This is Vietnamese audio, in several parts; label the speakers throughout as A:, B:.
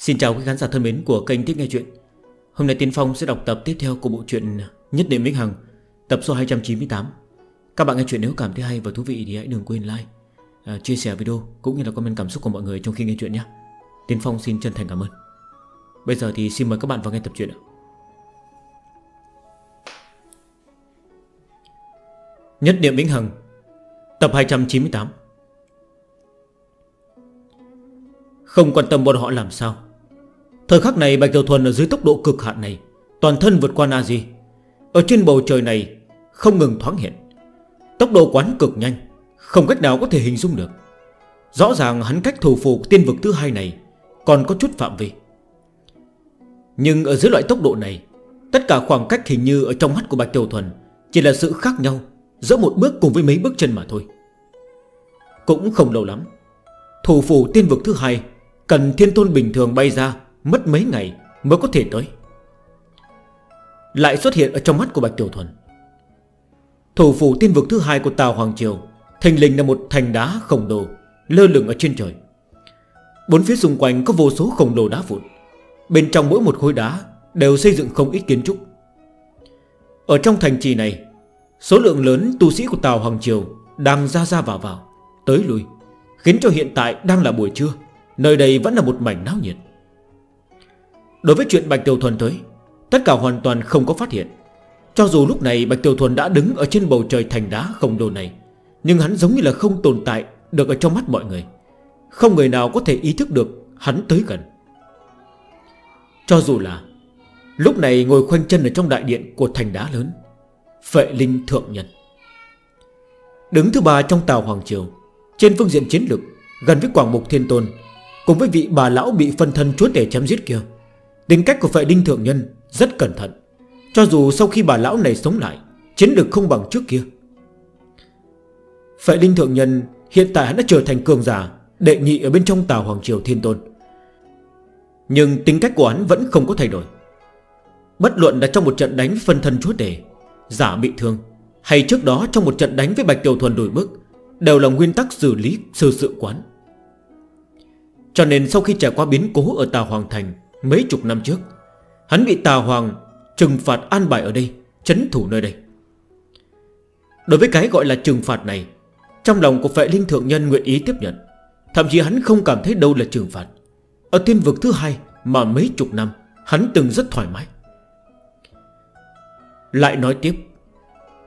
A: Xin chào quý khán giả thân mến của kênh thích Nghe Chuyện. Hôm nay Tiến Phong sẽ đọc tập tiếp theo của bộ truyện Nhất Niệm Vĩnh Hằng, Tập số 298 Các bạn nghe chuyện nếu cảm thấy hay và thú vị thì hãy đừng quên like à, Chia sẻ video cũng như là comment cảm xúc của mọi người trong khi nghe chuyện nhé. Tiến Phong xin chân thành cảm ơn. Bây giờ thì xin mời các bạn vào nghe tập truyện Nhất Niệm Vĩnh Hằng, Tập 298 Không quan tâm bọn họ làm sao. Thời khắc này Bạch Tiểu Thuần ở dưới tốc độ cực hạn này, Toàn thân vượt qua na di. Ở trên bầu trời này, không ngừng thoáng hiện. Tốc độ quán cực nhanh, Không cách nào có thể hình dung được. Rõ ràng hắn cách thủ phụ tiên vực thứ hai này Còn có chút phạm vi. Nhưng ở dưới loại tốc độ này, Tất cả khoảng cách hình như ở trong mắt của Bạch Tiểu Thuần Chỉ là sự khác nhau Giữa một bước cùng với mấy bước chân mà thôi. Cũng không lâu lắm, Thủ phủ tiên vực thứ hai Cần thiên tôn bình thường bay ra Mất mấy ngày mới có thể tới. Lại xuất hiện ở trong mắt của Bạch Tiểu Thuần. Thủ phủ tiên vực thứ hai của Tàu Hoàng Triều Thành linh là một thành đá khổng lồ, Lơ lửng ở trên trời. Bốn phía xung quanh có vô số khổng lồ đá vụn. Bên trong mỗi một khối đá Đều xây dựng không ít kiến trúc. Ở trong thành trì này, Số lượng lớn tu sĩ của Tàu Hoàng Triều Đang ra ra vào vào, Tới lui, Khiến cho hiện tại đang là buổi trưa, Nơi đây vẫn là một mảnh náo nhiệt. Đối với chuyện Bạch Tiểu Thuần tới, Tất cả hoàn toàn không có phát hiện. Cho dù lúc này Bạch Tiểu Thuần đã đứng Ở trên bầu trời thành đá không đồ này, Nhưng hắn giống như là không tồn tại Được ở trong mắt mọi người. Không người nào có thể ý thức được hắn tới gần. Cho dù là Lúc này ngồi khoanh chân ở trong đại điện Của thành đá lớn, Phệ Linh Thượng Nhân. Đứng thứ ba trong Tàu Hoàng Triều, Trên phương diện chiến lược, Gần với Quảng Mục Thiên Tôn, Cùng với vị bà lão bị phân thân chúa tể chém giết kia Tính cách của phệ đinh thượng nhân rất cẩn thận. Cho dù sau khi bà lão này sống lại, Chiến lực không bằng trước kia. Phệ đinh thượng nhân Hiện tại hắn đã trở thành cường giả, Đệ nhị ở bên trong tàu Hoàng Triều Thiên Tôn. Nhưng tính cách của hắn vẫn không có thay đổi. Bất luận là trong một trận đánh phân thân chúa tể, Giả bị thương, Hay trước đó trong một trận đánh với Bạch Tiểu Thuần đổi bước, Đều là nguyên tắc xử lý sự sự quán Cho nên sau khi trải qua biến cố ở Tàu Hoàng Thành Mấy chục năm trước. Hắn bị tà hoàng trừng phạt an bài ở đây, Chấn thủ nơi đây. Đối với cái gọi là trừng phạt này, Trong lòng của vệ linh thượng nhân nguyện ý tiếp nhận. Thậm chí hắn không cảm thấy đâu là trừng phạt. Ở thiên vực thứ hai Mà mấy chục năm, Hắn từng rất thoải mái. Lại nói tiếp,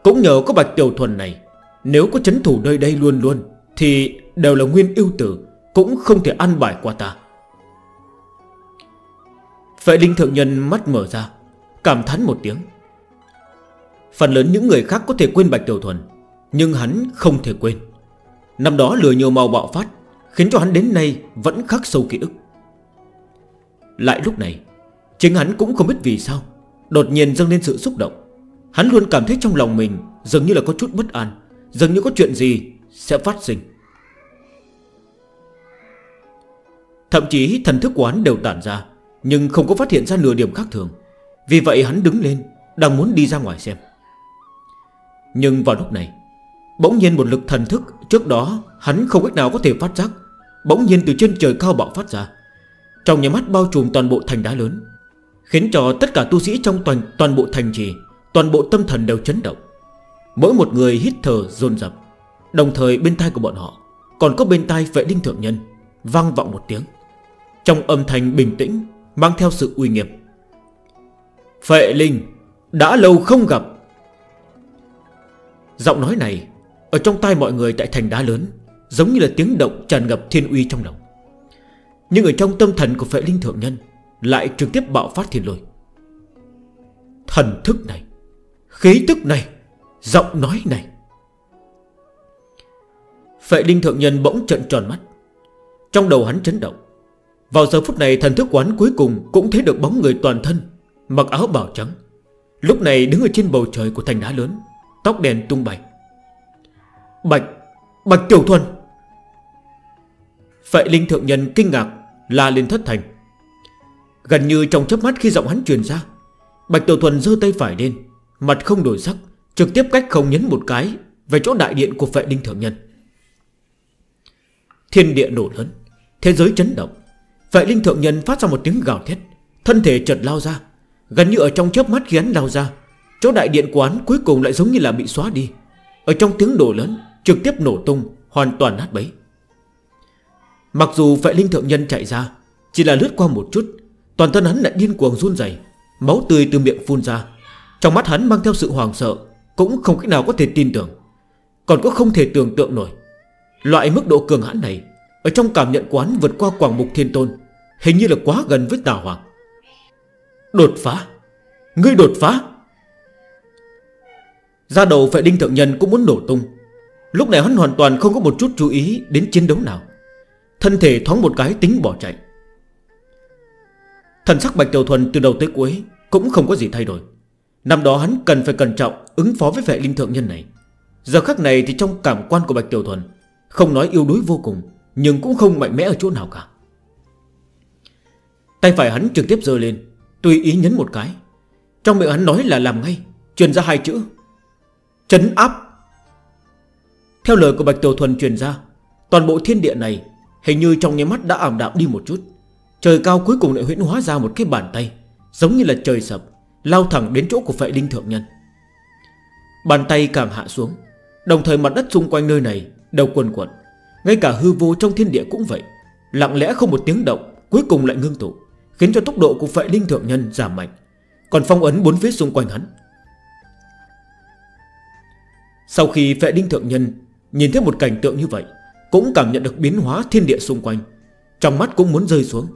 A: Cũng nhờ có bạch tiểu thuần này, Nếu có chấn thủ nơi đây luôn luôn, Thì đều là nguyên yêu tử, Cũng không thể ăn bài qua ta. Vệ linh thượng nhân mắt mở ra, Cảm thắn một tiếng. Phần lớn những người khác có thể quên Bạch Tiểu Thuần, Nhưng hắn không thể quên. Năm đó lừa nhiều màu bạo phát, Khiến cho hắn đến nay vẫn khắc sâu ký ức. Lại lúc này, Chính hắn cũng không biết vì sao, Đột nhiên dâng lên sự xúc động. Hắn luôn cảm thấy trong lòng mình Dường như là có chút bất an, Dường như có chuyện gì sẽ phát sinh. Thậm chí thần thức của hắn đều tản ra nhưng không có phát hiện ra nửa điểm khác thường. Vì vậy hắn đứng lên Đang muốn đi ra ngoài xem. Nhưng vào lúc này Bỗng nhiên một lực thần thức Trước đó hắn không cách nào có thể phát giác Bỗng nhiên từ trên trời cao bạo phát ra. Trong nhà mắt bao trùm toàn bộ thành đá lớn Khiến cho tất cả tu sĩ trong toàn, toàn bộ thành trì Toàn bộ tâm thần đều chấn động. Mỗi một người hít thở dồn dập Đồng thời bên tai của bọn họ Còn có bên tai vệ đinh thượng nhân Vang vọng một tiếng. Trong âm thanh bình tĩnh Mang theo sự uy nghiệp Phệ Linh Đã lâu không gặp. Giọng nói này Ở trong tay mọi người tại thành đá lớn, Giống như là tiếng động tràn ngập thiên uy trong lòng. Nhưng ở trong tâm thần của Phệ Linh Thượng Nhân Lại trực tiếp bạo phát thiên lôi. Thần thức này, Khí tức này, Giọng nói này. Phệ Linh Thượng Nhân bỗng trận tròn mắt. Trong đầu hắn chấn động vào giờ phút này thần thức quán cuối cùng Cũng thấy được bóng người toàn thân Mặc áo bảo trắng. Lúc này đứng ở trên bầu trời của thành đá lớn Tóc đèn tung bay. Bạch, Bạch Tiểu Thuần! Phệ Linh Thượng Nhân kinh ngạc La lên thất thành. Gần như trong chớp mắt khi giọng hắn truyền ra Bạch Tiểu Thuần dơ tay phải lên Mặt không đổi sắc Trực tiếp cách không nhấn một cái Về chỗ đại điện của Phệ Linh Thượng Nhân. Thiên địa nổ lớn Thế giới chấn động. Vậy linh thượng nhân phát ra một tiếng gào thét. Thân thể chợt lao ra, Gần như ở trong chớp mắt khi hắn lao ra, Chỗ đại điện quán cuối cùng lại giống như là bị xóa đi. Ở trong tiếng đổ lớn, Trực tiếp nổ tung, hoàn toàn nát bấy. Mặc dù vệ linh thượng nhân chạy ra, Chỉ là lướt qua một chút, Toàn thân hắn lại điên cuồng run dày Máu tươi từ miệng phun ra. Trong mắt hắn mang theo sự hoàng sợ, Cũng không cách nào có thể tin tưởng, Còn có không thể tưởng tượng nổi. Loại mức độ cường hãn này, Ở trong cảm nhận quán vượt qua quảng mục thiên tôn Hình như là quá gần với Tào Hoàng. Đột phá. Ngươi đột phá. Ra đầu vệ đinh thượng nhân cũng muốn nổ tung. Lúc này hắn hoàn toàn không có một chút chú ý Đến chiến đấu nào. Thân thể thoáng một cái tính bỏ chạy. Thần sắc Bạch Tiểu Thuần từ đầu tới cuối Cũng không có gì thay đổi. Năm đó hắn cần phải cẩn trọng Ứng phó với vệ linh thượng nhân này. Giờ khắc này thì trong cảm quan của Bạch Tiểu Thuần, Không nói yêu đuối vô cùng, Nhưng cũng không mạnh mẽ ở chỗ nào cả. Tay phải hắn trực tiếp dơ lên, Tùy ý nhấn một cái. Trong miệng hắn nói là làm ngay, Truyền ra hai chữ. Chấn áp. Theo lời của Bạch Tiểu Thuần truyền ra, Toàn bộ thiên địa này Hình như trong nháy mắt đã ảm đạm đi một chút. Trời cao cuối cùng lại huyễn hóa ra một cái bàn tay, Giống như là trời sập, Lao thẳng đến chỗ của phệ đinh thượng nhân. Bàn tay càng hạ xuống, Đồng thời mặt đất xung quanh nơi này Đầu quần quần Ngay cả hư vô trong thiên địa cũng vậy, Lặng lẽ không một tiếng động, Cuối cùng lại ngưng tụ. Khiến cho tốc độ của phệ linh thượng nhân giảm mạnh. Còn phong ấn bốn phía xung quanh hắn. Sau khi phệ linh thượng nhân Nhìn thấy một cảnh tượng như vậy, Cũng cảm nhận được biến hóa thiên địa xung quanh. Trong mắt cũng muốn rơi xuống.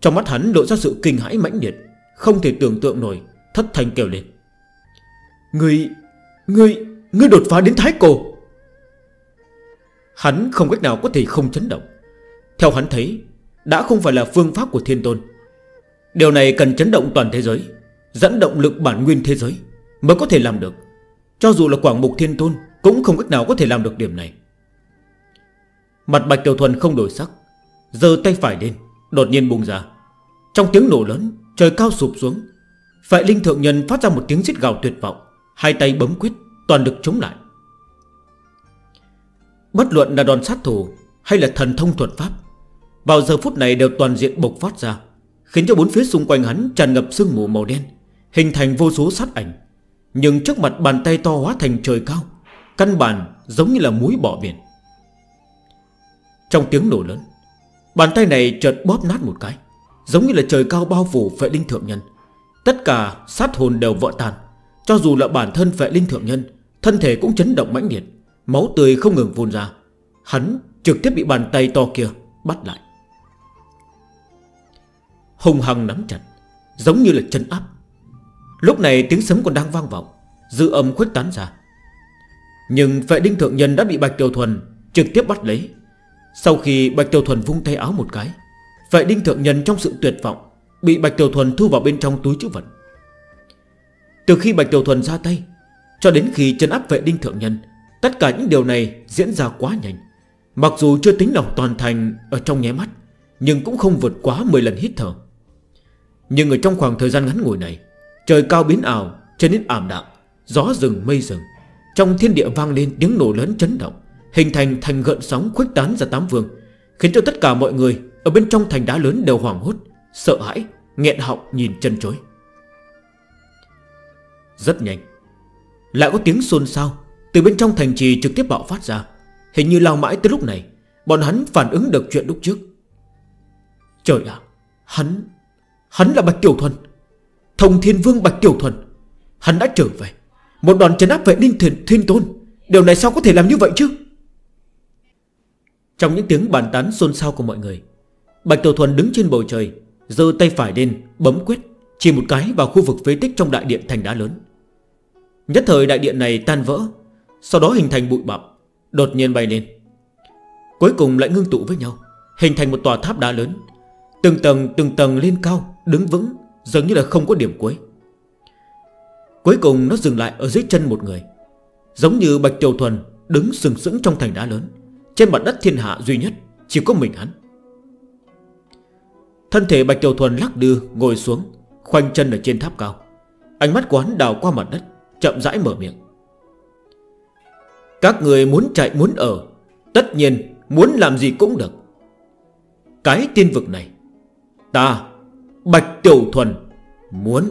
A: Trong mắt hắn lộ ra sự kinh hãi mãnh liệt, Không thể tưởng tượng nổi, Thất thành kêu lên. Người... Người... Người đột phá đến thái cổ! Hắn không cách nào có thể không chấn động. Theo hắn thấy đã không phải là phương pháp của thiên tôn. Điều này cần chấn động toàn thế giới, Dẫn động lực bản nguyên thế giới Mới có thể làm được. Cho dù là quảng mục thiên tôn Cũng không cách nào có thể làm được điểm này. Mặt bạch tiểu thuần không đổi sắc Giờ tay phải lên, Đột nhiên bùng ra. Trong tiếng nổ lớn, trời cao sụp xuống. Phải linh thượng nhân phát ra một tiếng giết gào tuyệt vọng, Hai tay bấm quyết, toàn lực chống lại. Bất luận là đòn sát thủ Hay là thần thông thuật pháp vào giờ phút này đều toàn diện bộc phát ra, Khiến cho bốn phía xung quanh hắn tràn ngập sương mù màu đen, Hình thành vô số sát ảnh. Nhưng trước mặt bàn tay to hóa thành trời cao, Căn bản giống như là muối bỏ biển. Trong tiếng nổ lớn, Bàn tay này chợt bóp nát một cái, Giống như là trời cao bao phủ phệ linh thượng nhân. Tất cả sát hồn đều vỡ tàn Cho dù là bản thân phệ linh thượng nhân, Thân thể cũng chấn động mãnh liệt, Máu tươi không ngừng vun ra. Hắn trực tiếp bị bàn tay to kia bắt lại hùng hằng nắm chặt, Giống như là chân áp. Lúc này tiếng sấm còn đang vang vọng, Dư âm khuếch tán ra. Nhưng vệ đinh thượng nhân đã bị Bạch Tiểu Thuần Trực tiếp bắt lấy. Sau khi Bạch Tiểu Thuần vung tay áo một cái, Vệ đinh thượng nhân trong sự tuyệt vọng Bị Bạch Tiểu Thuần thu vào bên trong túi chữ vật. Từ khi Bạch Tiểu Thuần ra tay, Cho đến khi chân áp vệ đinh thượng nhân, Tất cả những điều này diễn ra quá nhanh. Mặc dù chưa tính lòng toàn thành Ở trong nháy mắt, Nhưng cũng không vượt quá 10 lần hít thở. Nhưng ở trong khoảng thời gian ngắn ngủi này Trời cao biến ảo trên nên ảm đạm Gió rừng mây rừng. Trong thiên địa vang lên tiếng nổ lớn chấn động Hình thành thành gợn sóng khuếch tán ra tám vương Khiến cho tất cả mọi người Ở bên trong thành đá lớn đều hoảng hốt Sợ hãi, nghẹn họng nhìn chân chối. Rất nhanh Lại có tiếng xôn xao Từ bên trong thành trì trực tiếp bạo phát ra. Hình như lao mãi tới lúc này Bọn hắn phản ứng được chuyện lúc trước. Trời ạ Hắn Hắn là Bạch Tiểu Thuần. Thông Thiên Vương Bạch Tiểu Thuần. Hắn đã trở về. Một đoàn trấn áp vệ ninh thiên, thiên tôn. Điều này sao có thể làm như vậy chứ? Trong những tiếng bàn tán xôn xao của mọi người Bạch Tiểu Thuần đứng trên bầu trời Dơ tay phải lên bấm quyết Chỉ một cái vào khu vực phế tích trong đại điện thành đá lớn. Nhất thời đại điện này tan vỡ Sau đó hình thành bụi bặm Đột nhiên bay lên. Cuối cùng lại ngưng tụ với nhau Hình thành một tòa tháp đá lớn. Từng tầng từng tầng lên cao Đứng vững, dường như là không có điểm cuối. Cuối cùng nó dừng lại ở dưới chân một người, Giống như Bạch Triều Thuần Đứng sừng sững trong thành đá lớn. Trên mặt đất thiên hạ duy nhất Chỉ có mình hắn. Thân thể Bạch Triều Thuần lắc đưa Ngồi xuống, Khoanh chân ở trên tháp cao. Ánh mắt của đào qua mặt đất, Chậm rãi mở miệng. Các người muốn chạy muốn ở, Tất nhiên muốn làm gì cũng được. Cái tiên vực này, Ta Bạch Tiểu Thuần Muốn.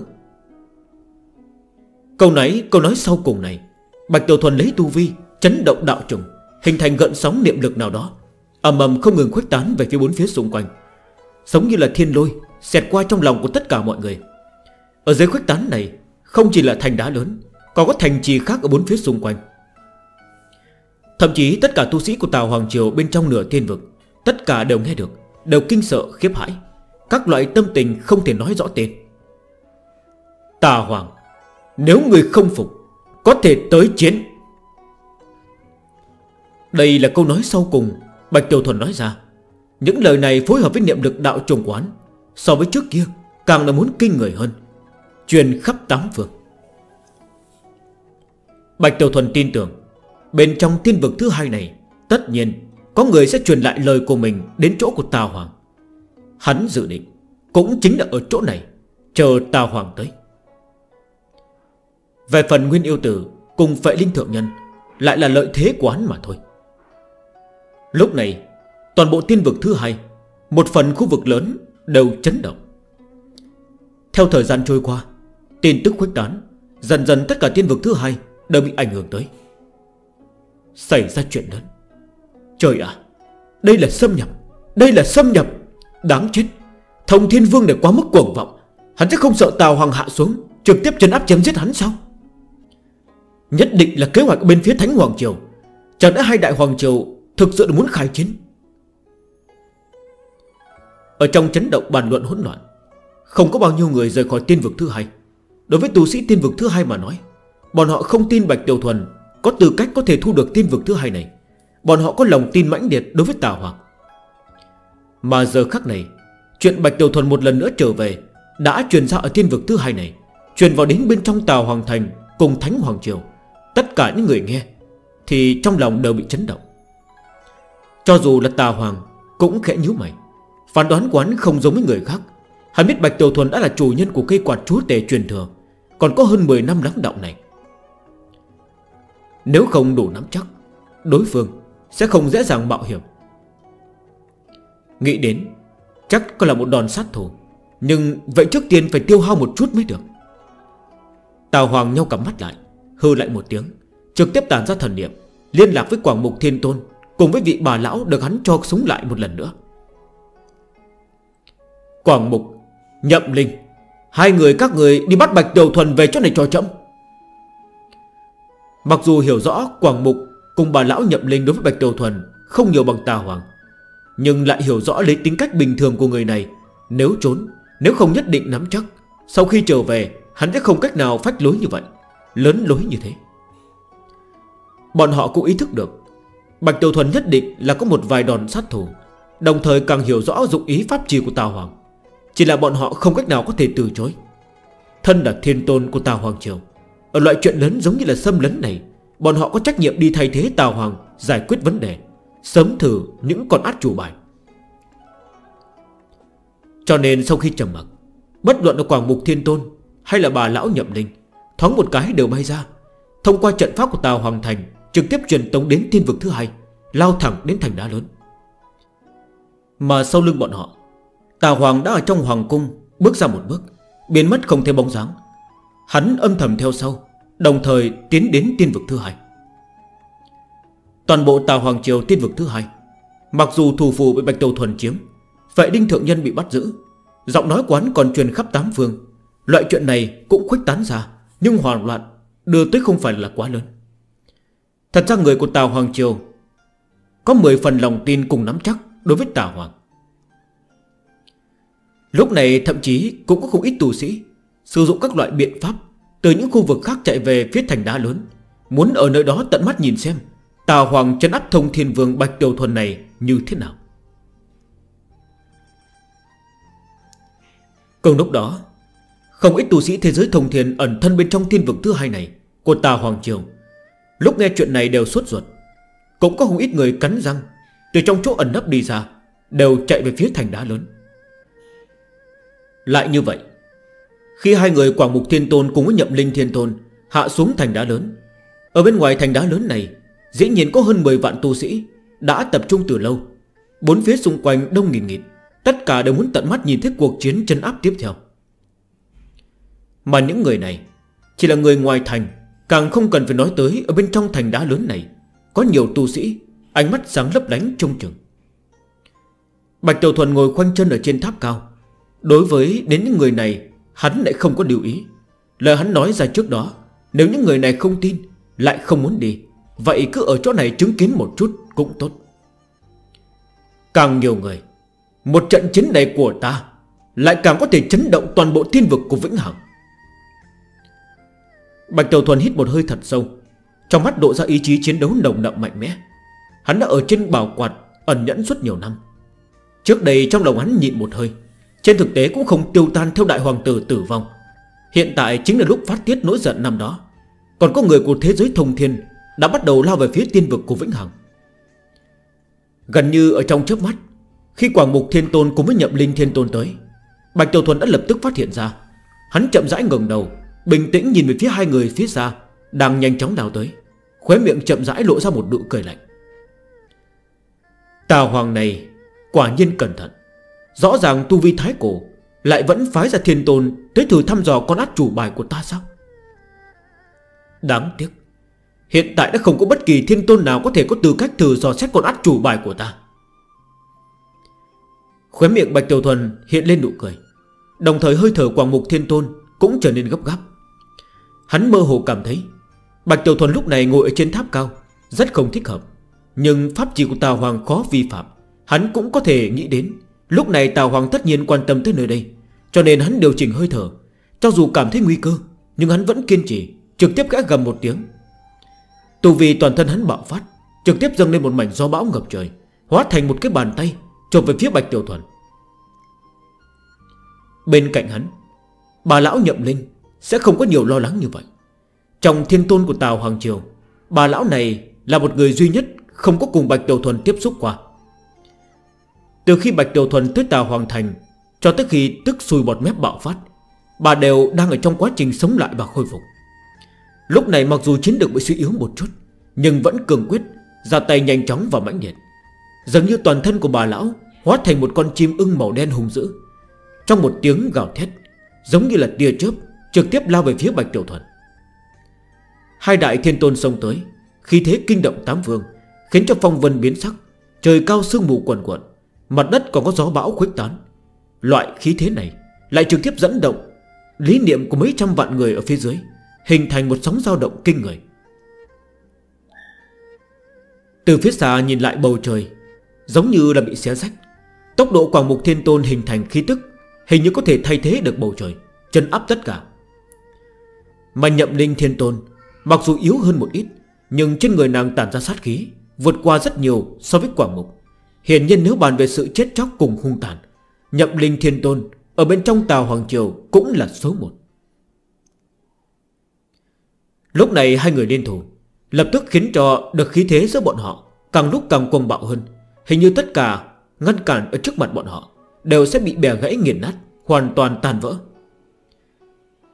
A: Câu nãy, câu nói sau cùng này, Bạch Tiểu Thuần lấy tu vi, Chấn động đạo trùng, Hình thành gợn sóng niệm lực nào đó, ầm ầm không ngừng khuếch tán về phía bốn phía xung quanh. Sống như là thiên lôi, Xẹt qua trong lòng của tất cả mọi người. Ở dưới khuếch tán này, Không chỉ là thành đá lớn, Còn có thành trì khác ở bốn phía xung quanh. Thậm chí tất cả tu sĩ của Tàu Hoàng Triều bên trong nửa thiên vực, Tất cả đều nghe được, Đều kinh sợ, khiếp hãi. Các loại tâm tình không thể nói rõ tên. Tà Hoàng, Nếu người không phục, Có thể tới chiến. Đây là câu nói sau cùng Bạch Tiểu Thuần nói ra. Những lời này phối hợp với niệm lực đạo trùng quán, So với trước kia, Càng là muốn kinh người hơn. Truyền khắp tám phương. Bạch Tiểu Thuần tin tưởng, Bên trong thiên vực thứ hai này, Tất nhiên Có người sẽ truyền lại lời của mình Đến chỗ của Tà Hoàng. Hắn dự định Cũng chính là ở chỗ này, Chờ ta hoàng tới. Về phần nguyên yêu tử Cùng phệ linh thượng nhân Lại là lợi thế của hắn mà thôi. Lúc này, Toàn bộ tiên vực thứ hai, Một phần khu vực lớn đều chấn động. Theo thời gian trôi qua, Tin tức khuếch tán, Dần dần tất cả tiên vực thứ hai Đều bị ảnh hưởng tới. Xảy ra chuyện lớn. Trời ạ, Đây là xâm nhập, Đây là xâm nhập. Đáng chết. Thông thiên vương này quá mức cuồng vọng. Hắn sẽ không sợ Tào Hoàng hạ xuống, Trực tiếp chân áp chém giết hắn sao? Nhất định là kế hoạch bên phía Thánh Hoàng Triều. Chẳng đã hai đại Hoàng Triều Thực sự muốn khai chiến? Ở trong chấn động bàn luận hỗn loạn, Không có bao nhiêu người rời khỏi tiên vực thứ hai. Đối với tù sĩ tiên vực thứ hai mà nói, Bọn họ không tin Bạch Tiểu Thuần Có tư cách có thể thu được tiên vực thứ hai này. Bọn họ có lòng tin mãnh liệt đối với Tào Hoàng. Mà giờ khắc này, Chuyện Bạch Tiểu Thuần một lần nữa trở về Đã truyền ra ở thiên vực thứ hai này, Truyền vào đến bên trong Tàu Hoàng Thành Cùng Thánh Hoàng Triều. Tất cả những người nghe Thì trong lòng đều bị chấn động. Cho dù là Tà Hoàng Cũng khẽ nhíu mày, Phán đoán quán không giống với người khác. Hắn biết Bạch Tiểu Thuần đã là chủ nhân của cây quạt chúa tề truyền thừa, Còn có hơn 10 năm lắng động này. Nếu không đủ nắm chắc, Đối phương sẽ không dễ dàng mạo hiểm. Nghĩ đến, Chắc còn là một đòn sát thủ. Nhưng vậy trước tiên phải tiêu hao một chút mới được. Tào Hoàng nhau cắm mắt lại, Hư lại một tiếng, Trực tiếp tàn ra thần niệm, Liên lạc với Quảng Mục Thiên Tôn, Cùng với vị bà lão được hắn cho súng lại một lần nữa. Quảng Mục, Nhậm Linh, Hai người các người đi bắt Bạch Đầu Thuần về chỗ này cho chậm. Mặc dù hiểu rõ Quảng Mục cùng bà lão Nhậm Linh đối với Bạch Đầu Thuần Không nhiều bằng Tào Hoàng nhưng lại hiểu rõ lấy tính cách bình thường của người này. Nếu trốn, Nếu không nhất định nắm chắc, Sau khi trở về, Hắn sẽ không cách nào phách lối như vậy. Lớn lối như thế. Bọn họ cũng ý thức được, Bạch Tiểu Thuần nhất định là có một vài đòn sát thủ, Đồng thời càng hiểu rõ dụng ý pháp trì của Tào Hoàng. Chỉ là bọn họ không cách nào có thể từ chối. Thân là thiên tôn của Tào Hoàng Triều, Ở loại chuyện lớn giống như là xâm lấn này, Bọn họ có trách nhiệm đi thay thế Tào Hoàng Giải quyết vấn đề. Sớm thử những con át chủ bài. Cho nên sau khi trầm mặc, Bất luận là Quảng Mục Thiên Tôn Hay là bà Lão Nhậm Linh Thoáng một cái đều bay ra, Thông qua trận pháp của Tàu Hoàng Thành Trực tiếp truyền tống đến thiên vực thứ hai, Lao thẳng đến thành đá lớn. Mà sau lưng bọn họ Tà Hoàng đã ở trong Hoàng Cung Bước ra một bước, Biến mất không thấy bóng dáng. Hắn âm thầm theo sau, Đồng thời tiến đến tiên vực thứ hai. Toàn bộ Tàu Hoàng Triều tiên vực thứ hai. Mặc dù thủ phủ bị Bạch đầu Thuần chiếm Vậy Đinh Thượng Nhân bị bắt giữ, Giọng nói quán còn truyền khắp tám phương. Loại chuyện này cũng khuếch tán ra, Nhưng hoàn loạn đưa tới không phải là quá lớn. Thật ra người của Tàu Hoàng Triều Có 10 phần lòng tin cùng nắm chắc Đối với Tàu Hoàng. Lúc này thậm chí cũng có không ít tù sĩ Sử dụng các loại biện pháp Từ những khu vực khác chạy về phía thành đá lớn, Muốn ở nơi đó tận mắt nhìn xem. Tà Hoàng chấn áp thông thiên vương Bạch Tiểu Thuần này như thế nào? Cùng lúc đó, Không ít tù sĩ thế giới thông thiên ẩn thân bên trong thiên vực thứ hai này Của Tà Hoàng trường Lúc nghe chuyện này đều suốt ruột. Cũng có không ít người cắn răng, Từ trong chỗ ẩn nấp đi ra, Đều chạy về phía thành đá lớn. Lại như vậy, Khi hai người Quảng Mục Thiên Tôn cùng với Nhậm Linh Thiên Tôn Hạ xuống thành đá lớn, Ở bên ngoài thành đá lớn này Dĩ nhiên có hơn 10 vạn tu sĩ Đã tập trung từ lâu. Bốn phía xung quanh đông nghìn nghịt, Tất cả đều muốn tận mắt nhìn thấy cuộc chiến chân áp tiếp theo. Mà những người này Chỉ là người ngoài thành, Càng không cần phải nói tới Ở bên trong thành đá lớn này. Có nhiều tu sĩ, Ánh mắt sáng lấp lánh trông chừng. Bạch Tiểu Thuần ngồi khoanh chân ở trên tháp cao. Đối với đến những người này, Hắn lại không có điều ý. Lời hắn nói ra trước đó, Nếu những người này không tin, Lại không muốn đi. Vậy cứ ở chỗ này chứng kiến một chút cũng tốt. Càng nhiều người, Một trận chiến này của ta Lại càng có thể chấn động toàn bộ thiên vực của Vĩnh Hằng. Bạch Tiểu Thuần hít một hơi thật sâu, Trong mắt độ ra ý chí chiến đấu nồng đậm mạnh mẽ. Hắn đã ở trên bảo quạt Ẩn nhẫn suốt nhiều năm. Trước đây trong lòng hắn nhịn một hơi, Trên thực tế cũng không tiêu tan theo đại hoàng tử tử vong. Hiện tại chính là lúc phát tiết nỗi giận năm đó. Còn có người của thế giới thông thiên đã bắt đầu lao về phía tiên vực của Vĩnh Hằng. Gần như ở trong chớp mắt, Khi Quảng Mục Thiên Tôn cùng với Nhậm Linh Thiên Tôn tới, Bạch Tiểu Thuần đã lập tức phát hiện ra. Hắn chậm rãi ngừng đầu, Bình tĩnh nhìn về phía hai người phía xa, Đang nhanh chóng đào tới, Khóe miệng chậm rãi lộ ra một nụ cười lạnh. Tà hoàng này Quả nhiên cẩn thận, Rõ ràng tu vi thái cổ, Lại vẫn phái ra thiên tôn Tới thử thăm dò con át chủ bài của ta sao? Đáng tiếc. Hiện tại đã không có bất kỳ thiên tôn nào Có thể có tư cách thử dò xét con át chủ bài của ta. Khóe miệng Bạch Tiểu Thuần hiện lên nụ cười. Đồng thời hơi thở quảng mục thiên tôn Cũng trở nên gấp gáp. Hắn mơ hồ cảm thấy, Bạch Tiểu Thuần lúc này ngồi ở trên tháp cao, Rất không thích hợp. Nhưng pháp chỉ của Tào Hoàng khó vi phạm. Hắn cũng có thể nghĩ đến, Lúc này Tào Hoàng tất nhiên quan tâm tới nơi đây, Cho nên hắn điều chỉnh hơi thở. Cho dù cảm thấy nguy cơ, Nhưng hắn vẫn kiên trì, Trực tiếp gã gầm một tiếng. Tù vì toàn thân hắn bạo phát, Trực tiếp dâng lên một mảnh gió bão ngập trời, Hóa thành một cái bàn tay Chộp về phía Bạch Tiểu Thuần. Bên cạnh hắn, Bà lão nhậm linh Sẽ không có nhiều lo lắng như vậy. Trong thiên tôn của Tào Hoàng Triều, Bà lão này là một người duy nhất Không có cùng Bạch Tiểu Thuần tiếp xúc qua. Từ khi Bạch Tiểu Thuần tới Tào Hoàng Thành, Cho tới khi tức xùi bọt mép bạo phát, Bà đều đang ở trong quá trình sống lại và khôi phục. Lúc này mặc dù chiến được bị suy yếu một chút, Nhưng vẫn cường quyết, Ra tay nhanh chóng và mãnh liệt. Giống như toàn thân của bà lão Hóa thành một con chim ưng màu đen hùng dữ. Trong một tiếng gào thét, Giống như là tia chớp Trực tiếp lao về phía Bạch Tiểu Thuần. Hai đại thiên tôn xông tới Khi thế kinh động tám vương Khiến cho phong vân biến sắc, Trời cao sương mù quần quần Mặt đất còn có gió bão khuếch tán. Loại khí thế này lại trực tiếp dẫn động Lý niệm của mấy trăm vạn người ở phía dưới. Hình thành một sóng dao động kinh người. Từ phía xa nhìn lại bầu trời, Giống như là bị xé rách. Tốc độ Quảng Mục Thiên Tôn hình thành khí tức, Hình như có thể thay thế được bầu trời Chân áp tất cả. Mà nhậm linh thiên tôn, Mặc dù yếu hơn một ít, Nhưng trên người nàng tản ra sát khí, Vượt qua rất nhiều so với Quảng Mục. Hiện nhiên nếu bàn về sự chết chóc cùng hung tàn, Nhậm linh thiên tôn Ở bên trong Tàu Hoàng Triều cũng là số 1 Lúc này hai người liên thủ, Lập tức khiến cho được khí thế giữa bọn họ Càng lúc càng cuồng bạo hơn. Hình như tất cả ngăn cản ở trước mặt bọn họ Đều sẽ bị bè gãy nghiền nát, Hoàn toàn tàn vỡ.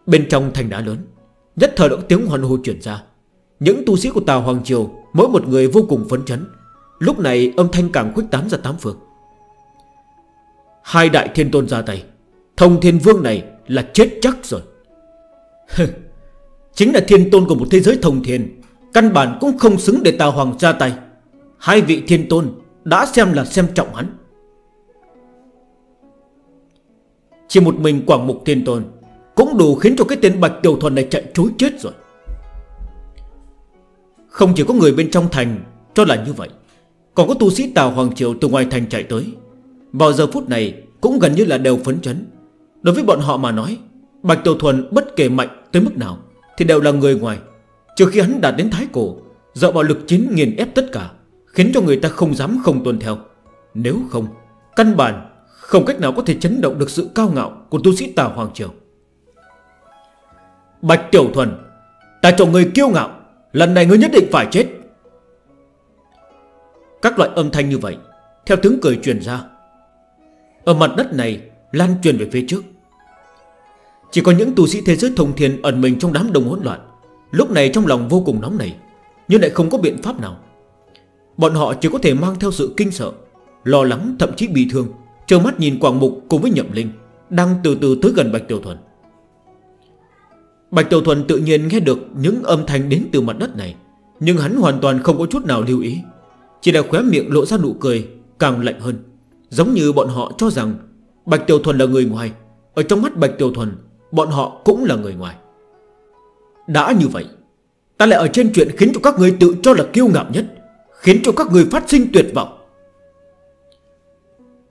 A: Bên trong thành đá lớn, Nhất thời động tiếng hoàn hô chuyển ra. Những tu sĩ của Tàu Hoàng Triều, Mỗi một người vô cùng phấn chấn. Lúc này âm thanh càng khuếch tán ra tám phương. Hai đại thiên tôn ra tay, Thông thiên vương này là chết chắc rồi. Chính là thiên tôn của một thế giới thông thiền Căn bản cũng không xứng để Tào Hoàng ra tay. Hai vị thiên tôn Đã xem là xem trọng hắn. Chỉ một mình quảng mục thiên tôn Cũng đủ khiến cho cái tên Bạch Tiểu Thuần này chạy trối chết rồi. Không chỉ có người bên trong thành Cho là như vậy, Còn có tu sĩ Tào Hoàng Triều từ ngoài thành chạy tới. Vào giờ phút này Cũng gần như là đều phấn chấn. Đối với bọn họ mà nói, Bạch Tiểu Thuần bất kể mạnh tới mức nào thì đều là người ngoài. Trừ khi hắn đạt đến thái cổ Dựa vào lực chiến nghiền ép tất cả, Khiến cho người ta không dám không tuân theo. Nếu không, Căn bản không cách nào có thể chấn động được sự cao ngạo Của tu sĩ tà Hoàng Triều. Bạch Tiểu Thuần, Ta cho người kiêu ngạo, Lần này ngươi nhất định phải chết. Các loại âm thanh như vậy, Theo tiếng cười truyền ra. Ở mặt đất này Lan truyền về phía trước. Chỉ có những tu sĩ thế giới thông thiên ẩn mình trong đám đồng hỗn loạn. Lúc này trong lòng vô cùng nóng nảy, Nhưng lại không có biện pháp nào. Bọn họ chỉ có thể mang theo sự kinh sợ, Lo lắng, thậm chí bị thương, Trơ mắt nhìn Quảng Mục cùng với Nhậm Linh, Đang từ từ tới gần Bạch Tiểu Thuần. Bạch Tiểu Thuần tự nhiên nghe được Những âm thanh đến từ mặt đất này, Nhưng hắn hoàn toàn không có chút nào lưu ý. Chỉ là khóe miệng lộ ra nụ cười Càng lạnh hơn, Giống như bọn họ cho rằng Bạch Tiểu Thuần là người ngoài. Ở trong mắt Bạch Tiểu Thuần Bọn họ cũng là người ngoài. Đã như vậy, Ta lại ở trên chuyện khiến cho các người tự cho là kiêu ngạo nhất, Khiến cho các người phát sinh tuyệt vọng.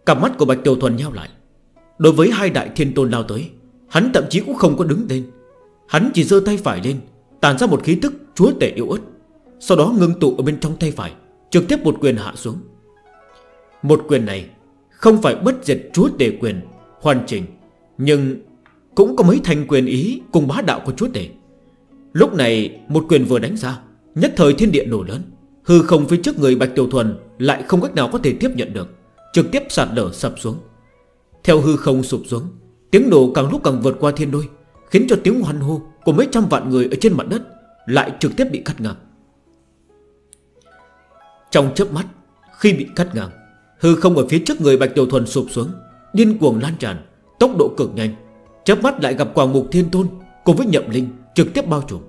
A: Cặp mắt của Bạch Tiểu Thuần nhau lại. Đối với hai đại thiên tôn lao tới, Hắn thậm chí cũng không có đứng lên. Hắn chỉ dơ tay phải lên, Tàn ra một khí tức chúa tể yếu ớt, Sau đó ngưng tụ ở bên trong tay phải, Trực tiếp một quyền hạ xuống. Một quyền này không phải bất diệt chúa tể quyền Hoàn chỉnh, Nhưng cũng có mấy thành quyền ý cùng bá đạo của chúa tể. Lúc này, một quyền vừa đánh ra, Nhất thời thiên địa nổ lớn. Hư không phía trước người Bạch Tiểu Thuần Lại không cách nào có thể tiếp nhận được, Trực tiếp sạt lở sập xuống. Theo hư không sụp xuống, Tiếng nổ càng lúc càng vượt qua thiên đôi, Khiến cho tiếng hoan hô của mấy trăm vạn người ở trên mặt đất Lại trực tiếp bị cắt ngang. Trong chớp mắt, Khi bị cắt ngang, Hư không ở phía trước người Bạch Tiểu Thuần sụp xuống, Điên cuồng lan tràn, Tốc độ cực nhanh. Chớp mắt lại gặp Quảng Mục Thiên Tôn Cùng với Nhậm Linh trực tiếp bao trùm.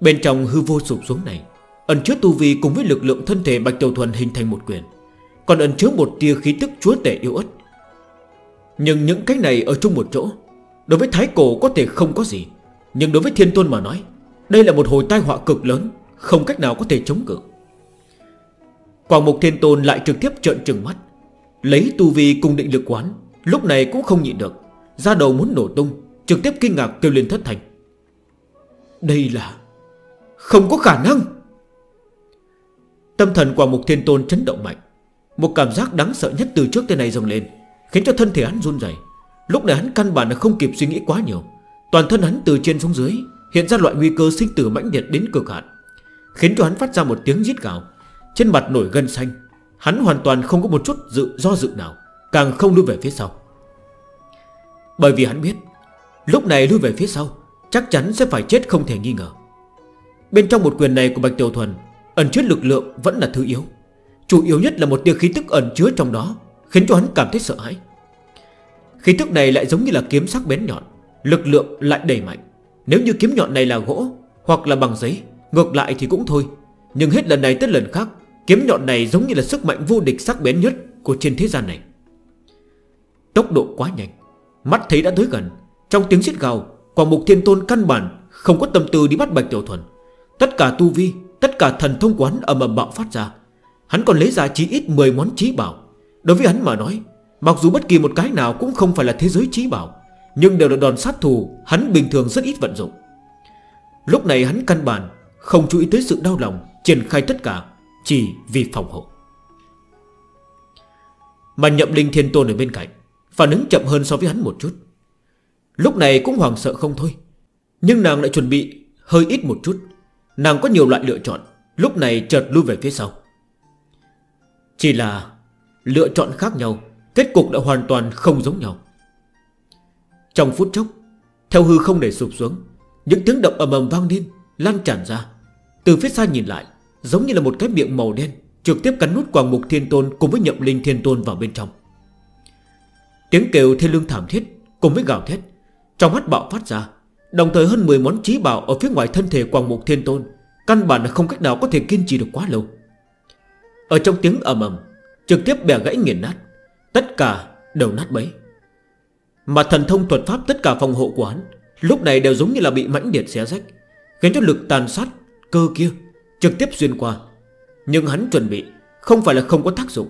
A: Bên trong hư vô sụp xuống này, Ẩn chứa tu vi cùng với lực lượng thân thể Bạch Tiểu Thuần hình thành một quyền, Còn ẩn chứa một tia khí tức chúa tể yếu ớt. Nhưng những cách này ở chung một chỗ, Đối với Thái Cổ có thể không có gì, Nhưng đối với Thiên Tôn mà nói, Đây là một hồi tai họa cực lớn, Không cách nào có thể chống cự. Quảng Mục Thiên Tôn lại trực tiếp trợn trừng mắt, Lấy tu vi cùng định lực quán, Lúc này cũng không nhịn được. Ra đầu muốn nổ tung, Trực tiếp kinh ngạc kêu lên thất thành. Đây là Không có khả năng. Tâm thần của một thiên tôn chấn động mạnh. Một cảm giác đáng sợ nhất từ trước tới nay dâng lên, Khiến cho thân thể hắn run dày Lúc này hắn căn bản là không kịp suy nghĩ quá nhiều. Toàn thân hắn từ trên xuống dưới Hiện ra loại nguy cơ sinh tử mãnh liệt đến cực hạn, Khiến cho hắn phát ra một tiếng giết gào. Trên mặt nổi gân xanh, Hắn hoàn toàn không có một chút dự, do dự nào, Càng không đưa về phía sau. Bởi vì hắn biết, Lúc này lui về phía sau, Chắc chắn sẽ phải chết không thể nghi ngờ. Bên trong một quyền này của Bạch Tiểu Thuần, Ẩn chứa lực lượng vẫn là thứ yếu. Chủ yếu nhất là một tia khí tức ẩn chứa trong đó, Khiến cho hắn cảm thấy sợ hãi. Khí tức này lại giống như là kiếm sắc bén nhọn, Lực lượng lại đầy mạnh. Nếu như kiếm nhọn này là gỗ Hoặc là bằng giấy, Ngược lại thì cũng thôi. Nhưng hết lần này tới lần khác, Kiếm nhọn này giống như là sức mạnh vô địch sắc bén nhất Của trên thế gian này. Tốc độ quá nhanh. Mắt thấy đã tới gần, Trong tiếng giết gào Quảng Mục Thiên Tôn căn bản Không có tâm tư đi bắt Bạch Tiểu Thuần. Tất cả tu vi, Tất cả thần thông quán ầm ầm bạo phát ra. Hắn còn lấy ra chỉ ít 10 món trí bảo. Đối với hắn mà nói, Mặc dù bất kỳ một cái nào cũng không phải là thế giới trí bảo, Nhưng đều là đòn sát thù Hắn bình thường rất ít vận dụng. Lúc này hắn căn bản Không chú ý tới sự đau lòng Triển khai tất cả Chỉ vì phòng hộ. Mà nhậm linh thiên tôn ở bên cạnh Phản ứng chậm hơn so với hắn một chút. Lúc này cũng hoàng sợ không thôi, Nhưng nàng lại chuẩn bị hơi ít một chút. Nàng có nhiều loại lựa chọn, Lúc này chợt lui về phía sau. Chỉ là Lựa chọn khác nhau, Kết cục đã hoàn toàn không giống nhau. Trong phút chốc, Theo hư không để sụp xuống, Những tiếng động ầm ầm vang lên, Lan tràn ra. Từ phía xa nhìn lại, Giống như là một cái miệng màu đen, Trực tiếp cắn nút quàng mục thiên tôn Cùng với nhậm linh thiên tôn vào bên trong. Tiếng kêu thê lương thảm thiết Cùng với gào thét, Trong mắt bạo phát ra, Đồng thời hơn 10 món trí bảo ở phía ngoài thân thể Quảng Mục Thiên Tôn, Căn bản là không cách nào có thể kiên trì được quá lâu. Ở trong tiếng ầm ầm, Trực tiếp bẻ gãy nghiền nát, Tất cả đều nát bấy. Mà thần thông thuật pháp tất cả phòng hộ của hắn, Lúc này đều giống như là bị mãnh điệt xé rách, Khiến cho lực tàn sát cơ kia Trực tiếp xuyên qua. Nhưng hắn chuẩn bị Không phải là không có tác dụng.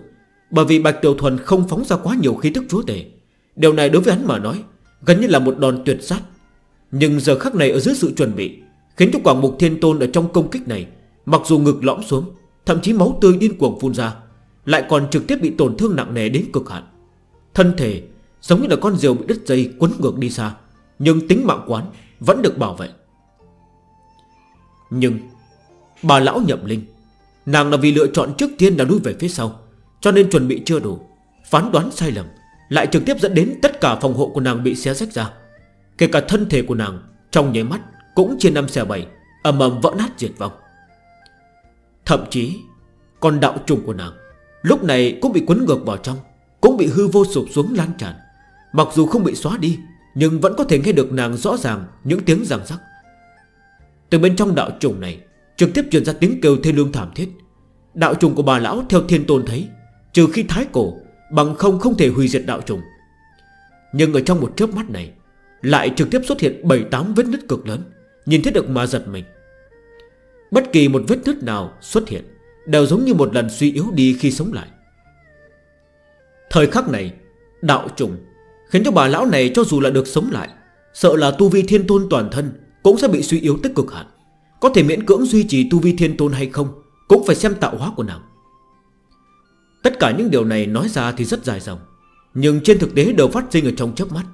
A: Bởi vì Bạch Tiểu Thuần không phóng ra quá nhiều khí thức chúa tể. Điều này đối với hắn mà nói, Gần như là một đòn tuyệt sát. Nhưng giờ khắc này ở dưới sự chuẩn bị, Khiến cho Quảng Mục Thiên Tôn ở trong công kích này, Mặc dù ngực lõm xuống, Thậm chí máu tươi điên cuồng phun ra, Lại còn trực tiếp bị tổn thương nặng nề đến cực hạn. Thân thể giống như là con diều bị đứt dây quấn ngược đi xa, Nhưng tính mạng quán vẫn được bảo vệ. Nhưng Bà lão nhậm linh, Nàng là vì lựa chọn trước tiên là lui về phía sau. Cho nên chuẩn bị chưa đủ, Phán đoán sai lầm, Lại trực tiếp dẫn đến tất cả phòng hộ của nàng bị xé rách ra. Kể cả thân thể của nàng, Trong nháy mắt cũng chia năm xe bảy Ẩm ẩm vỡ nát diệt vong. Thậm chí Còn đạo trùng của nàng Lúc này cũng bị quấn ngược vào trong, Cũng bị hư vô sụp xuống lan tràn. Mặc dù không bị xóa đi, Nhưng vẫn có thể nghe được nàng rõ ràng Những tiếng ràng rắc. Từ bên trong đạo trùng này, Trực tiếp truyền ra tiếng kêu thê lương thảm thiết. Đạo trùng của bà lão theo thiên tôn thấy Trừ khi thái cổ, Bằng không không thể hủy diệt đạo trùng. Nhưng ở trong một chớp mắt này, Lại trực tiếp xuất hiện 7-8 vết nứt cực lớn, Nhìn thấy được mà giật mình. Bất kỳ một vết nứt nào xuất hiện Đều giống như một lần suy yếu đi khi sống lại. Thời khắc này, Đạo trùng Khiến cho bà lão này cho dù là được sống lại, Sợ là tu vi thiên tôn toàn thân Cũng sẽ bị suy yếu tích cực hạn Có thể miễn cưỡng duy trì tu vi thiên tôn hay không, Cũng phải xem tạo hóa của nàng. Tất cả những điều này nói ra thì rất dài dòng Nhưng trên thực tế đều phát sinh ở trong chớp mắt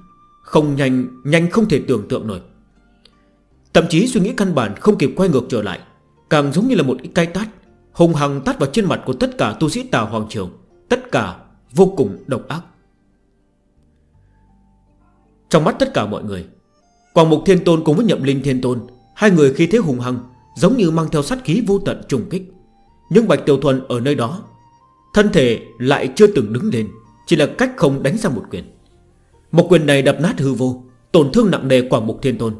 A: Không nhanh, nhanh không thể tưởng tượng nổi. Thậm chí suy nghĩ căn bản không kịp quay ngược trở lại Càng giống như là một cái tát Hùng hằng tát vào trên mặt của tất cả tu sĩ tà hoàng trường Tất cả vô cùng độc ác. Trong mắt tất cả mọi người Quảng Mục Thiên Tôn cùng với Nhậm Linh Thiên Tôn Hai người khi thế hùng hăng Giống như mang theo sát khí vô tận trùng kích. Nhưng Bạch Tiểu Thuần ở nơi đó Thân thể lại chưa từng đứng lên, Chỉ là cách không đánh ra một quyền. Một quyền này đập nát hư vô, Tổn thương nặng nề quả mục thiên tôn.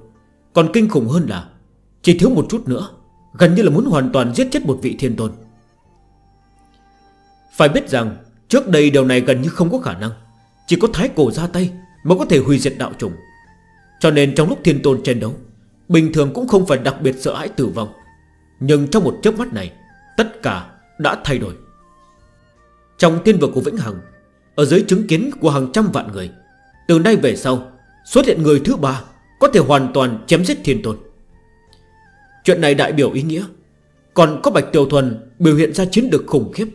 A: Còn kinh khủng hơn là, Chỉ thiếu một chút nữa, Gần như là muốn hoàn toàn giết chết một vị thiên tôn. Phải biết rằng, Trước đây điều này gần như không có khả năng. Chỉ có thái cổ ra tay Mới có thể hủy diệt đạo trùng Cho nên trong lúc thiên tôn chiến đấu, Bình thường cũng không phải đặc biệt sợ hãi tử vong. Nhưng trong một chớp mắt này, Tất cả đã thay đổi. Trong tiên vực của Vĩnh Hằng Ở dưới chứng kiến của hàng trăm vạn người Từ nay về sau Xuất hiện người thứ ba Có thể hoàn toàn chém giết thiên tôn. Chuyện này đại biểu ý nghĩa. Còn có Bạch Tiểu Thuần biểu hiện ra chiến được khủng khiếp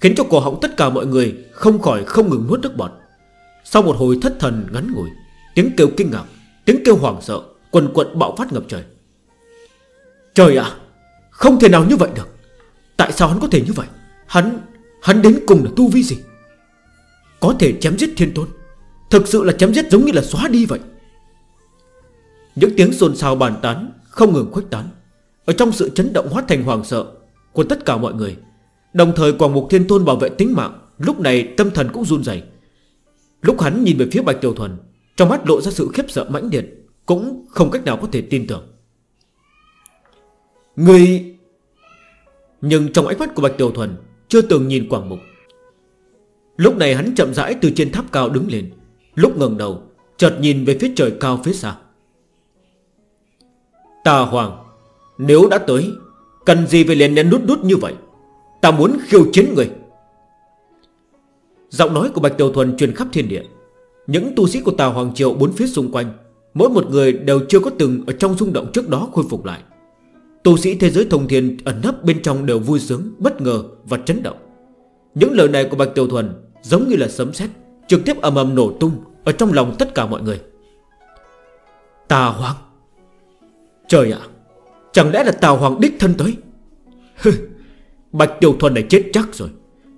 A: Khiến cho cổ họng tất cả mọi người Không khỏi không ngừng nuốt nước bọt. Sau một hồi thất thần ngắn ngủi Tiếng kêu kinh ngạc, tiếng kêu hoảng sợ Quần quận bạo phát ngập trời. Trời ạ, không thể nào như vậy được. Tại sao hắn có thể như vậy? Hắn Hắn đến cùng là tu vi gì? Có thể chém giết thiên tôn. Thực sự là chém giết giống như là xóa đi vậy. Những tiếng xôn xao bàn tán, Không ngừng khuếch tán. Ở trong sự chấn động hóa thành hoàng sợ Của tất cả mọi người. Đồng thời quảng mục thiên tôn bảo vệ tính mạng, Lúc này tâm thần cũng run dày Lúc hắn nhìn về phía Bạch Tiểu Thuần, Trong mắt lộ ra sự khiếp sợ mãnh liệt, Cũng không cách nào có thể tin tưởng. Người Nhưng trong ánh mắt của Bạch Tiểu Thuần chưa từng nhìn Quảng Mục. Lúc này hắn chậm rãi từ trên tháp cao đứng lên. Lúc ngẩng đầu, Chợt nhìn về phía trời cao phía xa. Tà Hoàng, Nếu đã tới, Cần gì phải liền nén nút nút như vậy? Ta muốn khiêu chiến người. Giọng nói của Bạch Tiểu Thuần truyền khắp thiên địa. Những tu sĩ của Tà Hoàng Triều bốn phía xung quanh, Mỗi một người đều chưa có từng Ở trong rung động trước đó khôi phục lại. Tu sĩ thế giới thông thiên ẩn nấp bên trong đều vui sướng, bất ngờ và chấn động. Những lời này của Bạch Tiểu Thuần giống như là sấm sét Trực tiếp ầm ầm nổ tung ở trong lòng tất cả mọi người. Tà Hoàng! Trời ạ! Chẳng lẽ là Tà Hoàng đích thân tới? Bạch Tiểu Thuần này chết chắc rồi.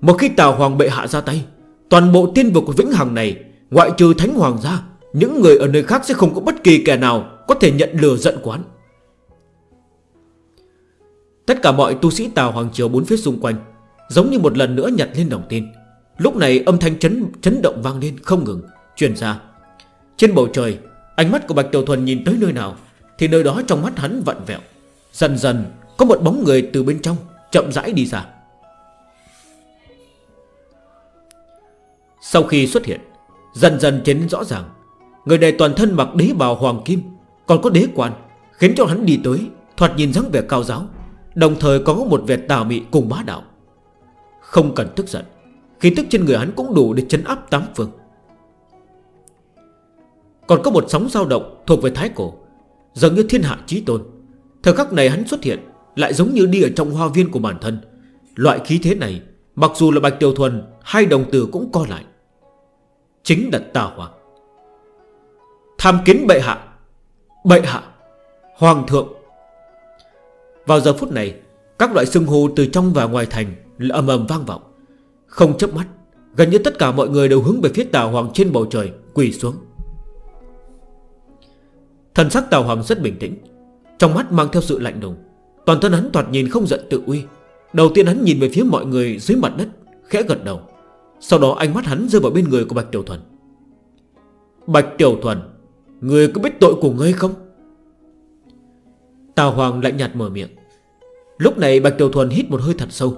A: Một khi Tà Hoàng bệ hạ ra tay Toàn bộ tiên vực của Vĩnh Hằng này Ngoại trừ Thánh Hoàng ra Những người ở nơi khác sẽ không có bất kỳ kẻ nào Có thể nhận lừa giận quán. Tất cả mọi tu sĩ Tào Hoàng Triều bốn phía xung quanh Giống như một lần nữa nhặt lên đồng tin. Lúc này âm thanh chấn, chấn động vang lên không ngừng Truyền ra. Trên bầu trời Ánh mắt của Bạch Tiểu Thuần nhìn tới nơi nào Thì nơi đó trong mắt hắn vặn vẹo. Dần dần có một bóng người từ bên trong Chậm rãi đi ra. Sau khi xuất hiện Dần dần trở rõ ràng Người này toàn thân mặc đế bào hoàng kim Còn có đế quan Khiến cho hắn đi tới Thoạt nhìn dáng vẻ cao giáo. Đồng thời có một vẻ tà mị cùng bá đạo. Không cần tức giận khi tức trên người hắn cũng đủ để chấn áp tám phương. Còn có một sóng dao động thuộc về thái cổ, giống như thiên hạ trí tôn. Thời khắc này hắn xuất hiện, Lại giống như đi ở trong hoa viên của bản thân. Loại khí thế này, Mặc dù là Bạch Tiểu Thuần, Hai đồng tử cũng co lại. Chính là tà hoa. Tham kiến bệ hạ. Bệ hạ, Hoàng thượng. Vào giờ phút này, Các loại xưng hô từ trong và ngoài thành Ầm ầm vang vọng. Không chấp mắt, Gần như tất cả mọi người đều hướng về phía tà hoàng trên bầu trời, Quỳ xuống. Thần sắc tà hoàng rất bình tĩnh, Trong mắt mang theo sự lạnh đùng Toàn thân hắn toạt nhìn không giận tự uy. Đầu tiên hắn nhìn về phía mọi người dưới mặt đất, Khẽ gật đầu. Sau đó ánh mắt hắn rơi vào bên người của Bạch Tiểu Thuần. Bạch Tiểu Thuần, Người có biết tội của ngươi không? Tào Hoàng lạnh nhạt mở miệng. Lúc này Bạch Tiểu Thuần hít một hơi thật sâu.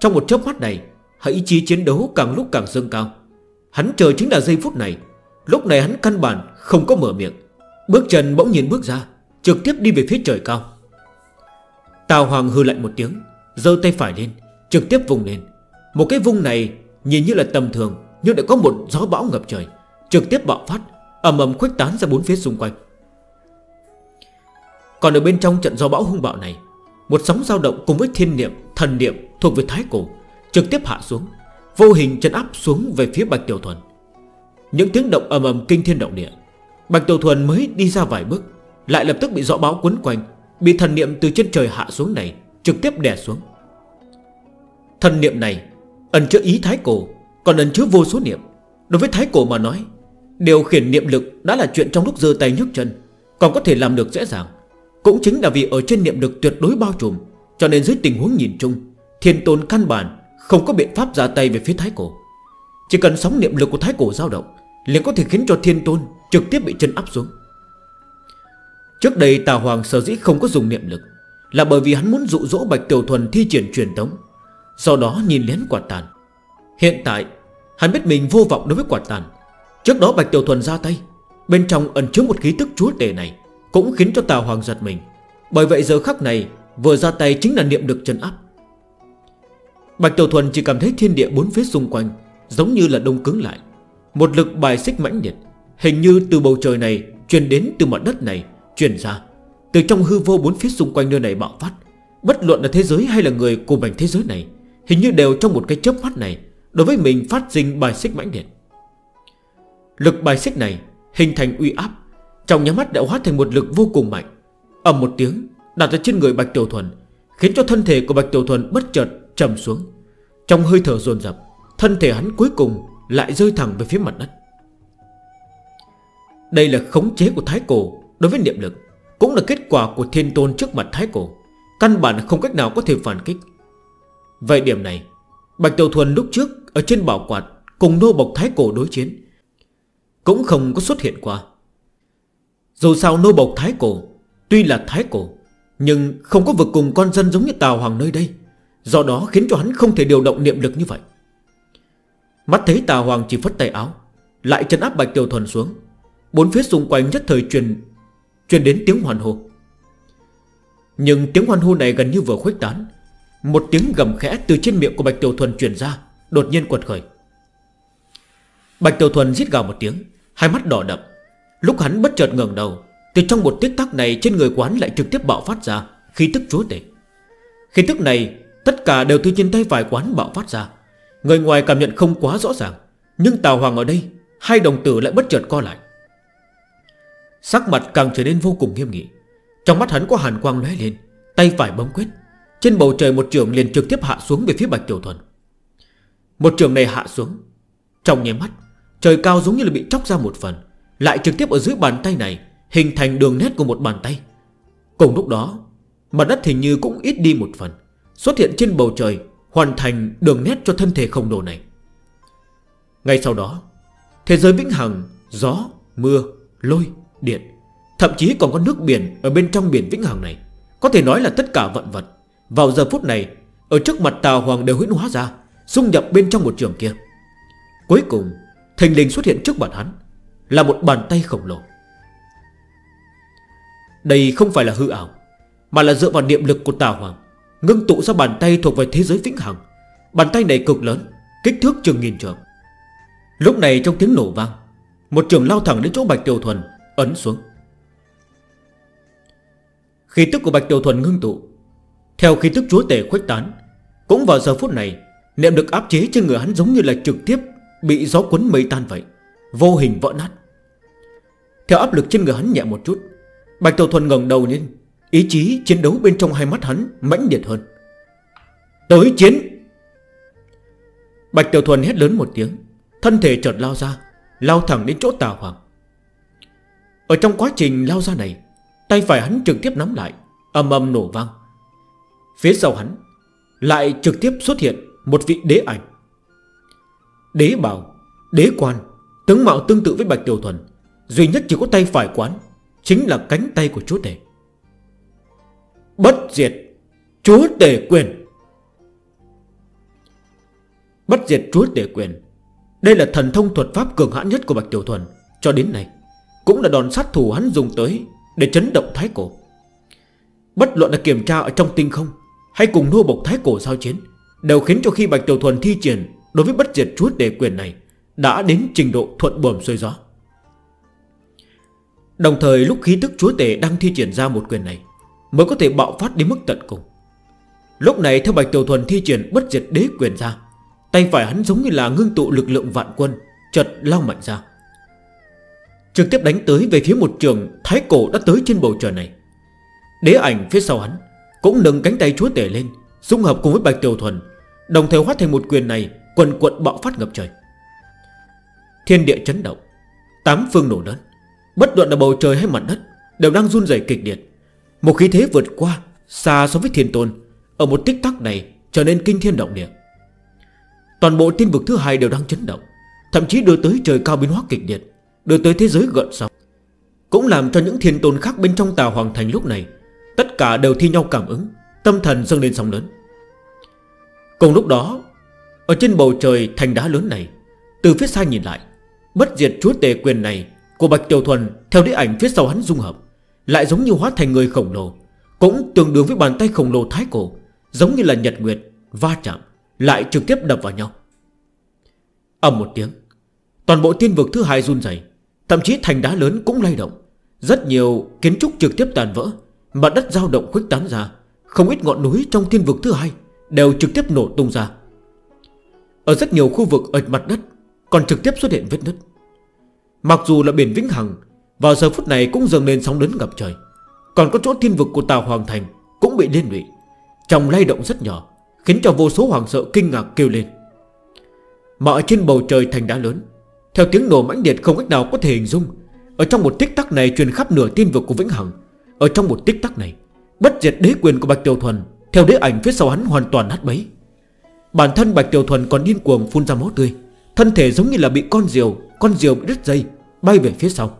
A: Trong một chớp mắt này, Hãy chí chiến đấu càng lúc càng dâng cao. Hắn chờ chính là giây phút này. Lúc này hắn căn bản không có mở miệng. Bước chân bỗng nhiên bước ra, Trực tiếp đi về phía trời cao. Tào Hoàng hư lạnh một tiếng Dơ tay phải lên, Trực tiếp vùng lên. Một cái vùng này nhìn như là tầm thường, Nhưng lại có một gió bão ngập trời. Trực tiếp bạo phát, ầm ầm khuếch tán ra bốn phía xung quanh. Còn ở bên trong trận gió bão hung bạo này, Một sóng dao động cùng với thiên niệm, Thần niệm thuộc về thái cổ, Trực tiếp hạ xuống, Vô hình chân áp xuống về phía Bạch Tiểu Thuần. Những tiếng động ầm ầm kinh thiên động địa, Bạch Tiểu Thuần mới đi ra vài bước, Lại lập tức bị rõ bão quấn quanh, Bị thần niệm từ trên trời hạ xuống này Trực tiếp đè xuống. Thần niệm này Ẩn chứa ý thái cổ, Còn ẩn chứa vô số niệm. Đối với thái cổ mà nói, Điều khiển niệm lực đã là chuyện trong lúc dơ tay nhức chân, Còn có thể làm được dễ dàng. Cũng chính là vì ở trên niệm lực tuyệt đối bao trùm, Cho nên dưới tình huống nhìn chung, Thiên tôn căn bản không có biện pháp ra tay về phía thái cổ. Chỉ cần sóng niệm lực của thái cổ dao động, liền có thể khiến cho thiên tôn trực tiếp bị chân áp xuống. Trước đây tà hoàng sở dĩ không có dùng niệm lực Là bởi vì hắn muốn dụ dỗ Bạch Tiểu Thuần thi triển truyền tống, Sau đó nhìn lén quạt tàn. Hiện tại, hắn biết mình vô vọng đối với quạt tàn. Trước đó Bạch Tiểu Thuần ra tay, Bên trong ẩn chứa một khí tức chúa tể này cũng khiến cho Tào Hoàng giật mình. Bởi vậy giờ khắc này, Vừa ra tay chính là niệm được chân áp. Bạch Tiểu Thuần chỉ cảm thấy thiên địa bốn phía xung quanh Giống như là đông cứng lại. Một lực bài xích mãnh liệt, Hình như từ bầu trời này Truyền đến từ mặt đất này, Truyền ra. Từ trong hư vô bốn phía xung quanh nơi này bạo phát. Bất luận là thế giới hay là người cùng mảnh thế giới này, Hình như đều trong một cái chớp mắt này, Đối với mình phát sinh bài xích mãnh liệt. Lực bài xích này hình thành uy áp trong nhà mắt đã hóa thành một lực vô cùng mạnh. Ầm một tiếng đặt ra trên người Bạch Tiểu Thuần, Khiến cho thân thể của Bạch Tiểu Thuần bất chợt trầm xuống. Trong hơi thở dồn dập, Thân thể hắn cuối cùng lại rơi thẳng về phía mặt đất. Đây là khống chế của Thái Cổ Đối với niệm lực, Cũng là kết quả của thiên tôn trước mặt Thái Cổ, Căn bản không cách nào có thể phản kích. Vậy điểm này, Bạch Tiểu Thuần lúc trước ở trên bảo quạt Cùng nô bọc Thái Cổ đối chiến, Cũng không có xuất hiện qua. Dù sao nô bộc thái cổ, Tuy là thái cổ, Nhưng không có vực cùng con dân giống như Tào Hoàng nơi đây. Do đó khiến cho hắn không thể điều động niệm lực như vậy. Mắt thấy Tào Hoàng chỉ phất tay áo, Lại chân áp Bạch Tiểu Thuần xuống. Bốn phía xung quanh nhất thời truyền Truyền đến tiếng hoàn hô. Nhưng tiếng hoàn hô này gần như vừa khuếch tán. Một tiếng gầm khẽ từ trên miệng của Bạch Tiểu Thuần truyền ra, Đột nhiên quật khởi. Bạch Tiểu Thuần giết gào một tiếng, Hai mắt đỏ đậm. Lúc hắn bất chợt ngẩng đầu, Thì trong một tiết tắc này trên người quán lại trực tiếp bạo phát ra khi tức chúa tể. Khi tức này, tất cả đều từ trên tay vài quán bạo phát ra. Người ngoài cảm nhận không quá rõ ràng, Nhưng Tào Hoàng ở đây, Hai đồng tử lại bất chợt co lại. Sắc mặt càng trở nên vô cùng nghiêm nghị. Trong mắt hắn có hàn quang lóe lên, Tay phải bấm quyết, Trên bầu trời một trường liền trực tiếp hạ xuống về phía Bạch Tiểu Thuần. Một trường này hạ xuống, Trong nháy mắt, Trời cao giống như là bị chóc ra một phần. Lại trực tiếp ở dưới bàn tay này Hình thành đường nét của một bàn tay. Cùng lúc đó Mặt đất hình như cũng ít đi một phần Xuất hiện trên bầu trời Hoàn thành đường nét cho thân thể khổng đồ này. Ngay sau đó Thế giới vĩnh hằng Gió, mưa, lôi, điện Thậm chí còn có nước biển Ở bên trong biển vĩnh hằng này. Có thể nói là tất cả vận vật Vào giờ phút này Ở trước mặt Tà Hoàng đều huyễn hóa ra Xung nhập bên trong một trường kia. Cuối cùng Thành linh xuất hiện trước mặt hắn. Là một bàn tay khổng lồ. Đây không phải là hư ảo, Mà là dựa vào niệm lực của Tào Hoàng, Ngưng tụ ra bàn tay thuộc về thế giới vĩnh hằng. Bàn tay này cực lớn, Kích thước chừng nghìn trường Lúc này trong tiếng nổ vang, Một trường lao thẳng đến chỗ Bạch Tiểu Thuần, Ấn xuống. Khí tức của Bạch Tiểu Thuần ngưng tụ, Theo khí tức chúa tể khuếch tán, Cũng vào giờ phút này, Niệm được áp chế trên người hắn giống như là trực tiếp Bị gió cuốn mây tan vậy, Vô hình vỡ nát. Theo áp lực trên người hắn nhẹ một chút, Bạch Tiểu Thuần ngẩng đầu lên Ý chí chiến đấu bên trong hai mắt hắn mãnh liệt hơn. Tới chiến! Bạch Tiểu Thuần hét lớn một tiếng, Thân thể chợt lao ra, Lao thẳng đến chỗ tà hoàng. Ở trong quá trình lao ra này, Tay phải hắn trực tiếp nắm lại Âm âm nổ vang. Phía sau hắn Lại trực tiếp xuất hiện một vị đế ảnh. Đế bảo, Đế quan, Tướng mạo tương tự với Bạch Tiểu Thuần. Duy nhất chỉ có tay phải quán, Chính là cánh tay của chúa tể. Bất diệt Chúa tể quyền. Bất diệt chúa tể quyền. Đây là thần thông thuật pháp cường hãn nhất của Bạch Tiểu Thuần. Cho đến nay, Cũng là đòn sát thủ hắn dùng tới Để chấn động thái cổ. Bất luận là kiểm tra ở trong tinh không Hay cùng nô bộc thái cổ giao chiến, Đều khiến cho khi Bạch Tiểu Thuần thi triển Đối với bất diệt chúa tể quyền này, Đã đến trình độ thuận bờm xuôi gió. Đồng thời lúc khí tức chúa tể đang thi triển ra một quyền này Mới có thể bạo phát đến mức tận cùng. Lúc này theo Bạch Tiểu Thuần thi triển bất diệt đế quyền ra, Tay phải hắn giống như là ngưng tụ lực lượng vạn quân Chật lao mạnh ra. Trực tiếp đánh tới về phía một trường Thái cổ đã tới trên bầu trời này. Đế ảnh phía sau hắn Cũng nâng cánh tay chúa tể lên Dung hợp cùng với Bạch Tiểu Thuần, Đồng thời hóa thành một quyền này Quần quận bạo phát ngập trời. Thiên địa chấn động, Tám phương nổ đớn. Bất luận là bầu trời hay mặt đất, Đều đang run rẩy kịch liệt. Một khí thế vượt qua, xa so với thiên tôn. Ở một tích tắc này, trở nên kinh thiên động địa. Toàn bộ tiên vực thứ hai đều đang chấn động, Thậm chí đưa tới trời cao biến hóa kịch liệt, Đưa tới thế giới gợn sóng. Cũng làm cho những thiên tôn khác bên trong tà hoàng thành lúc này, Tất cả đều thi nhau cảm ứng, Tâm thần dâng lên sóng lớn. Cùng lúc đó, Ở trên bầu trời thành đá lớn này, Từ phía xa nhìn lại, Bất diệt chúa tề quyền này của Bạch Tiểu Thuần, theo đĩa ảnh phía sau hắn dung hợp, Lại giống như hóa thành người khổng lồ, Cũng tương đương với bàn tay khổng lồ thái cổ, Giống như là nhật nguyệt, Va chạm, Lại trực tiếp đập vào nhau. Ầm một tiếng, Toàn bộ tiên vực thứ hai run dày Thậm chí thành đá lớn cũng lay động. Rất nhiều kiến trúc trực tiếp tàn vỡ, Mặt đất dao động khuếch tán ra, Không ít ngọn núi trong thiên vực thứ hai Đều trực tiếp nổ tung ra. Ở rất nhiều khu vực ở mặt đất Còn trực tiếp xuất hiện vết nứt. Mặc dù là biển Vĩnh Hằng, Vào giờ phút này cũng dâng lên sóng đến ngập trời. Còn có chỗ thiên vực của Tàu Hoàng Thành Cũng bị liên lụy. Trong lay động rất nhỏ, Khiến cho vô số hoàng sợ kinh ngạc kêu lên. Mà ở trên bầu trời thành đá lớn, Theo tiếng nổ mãnh liệt không cách nào có thể hình dung, Ở trong một tích tắc này truyền khắp nửa thiên vực của Vĩnh Hằng. Ở trong một tích tắc này, Bất diệt đế quyền của Bạch Tiểu Thuần, Theo đế ảnh phía sau hắn hoàn toàn hắt bấy. Bản thân Bạch Tiểu Thuần còn điên cuồng phun ra máu tươi. Thân thể giống như là bị con diều Con diều bị đứt dây, Bay về phía sau.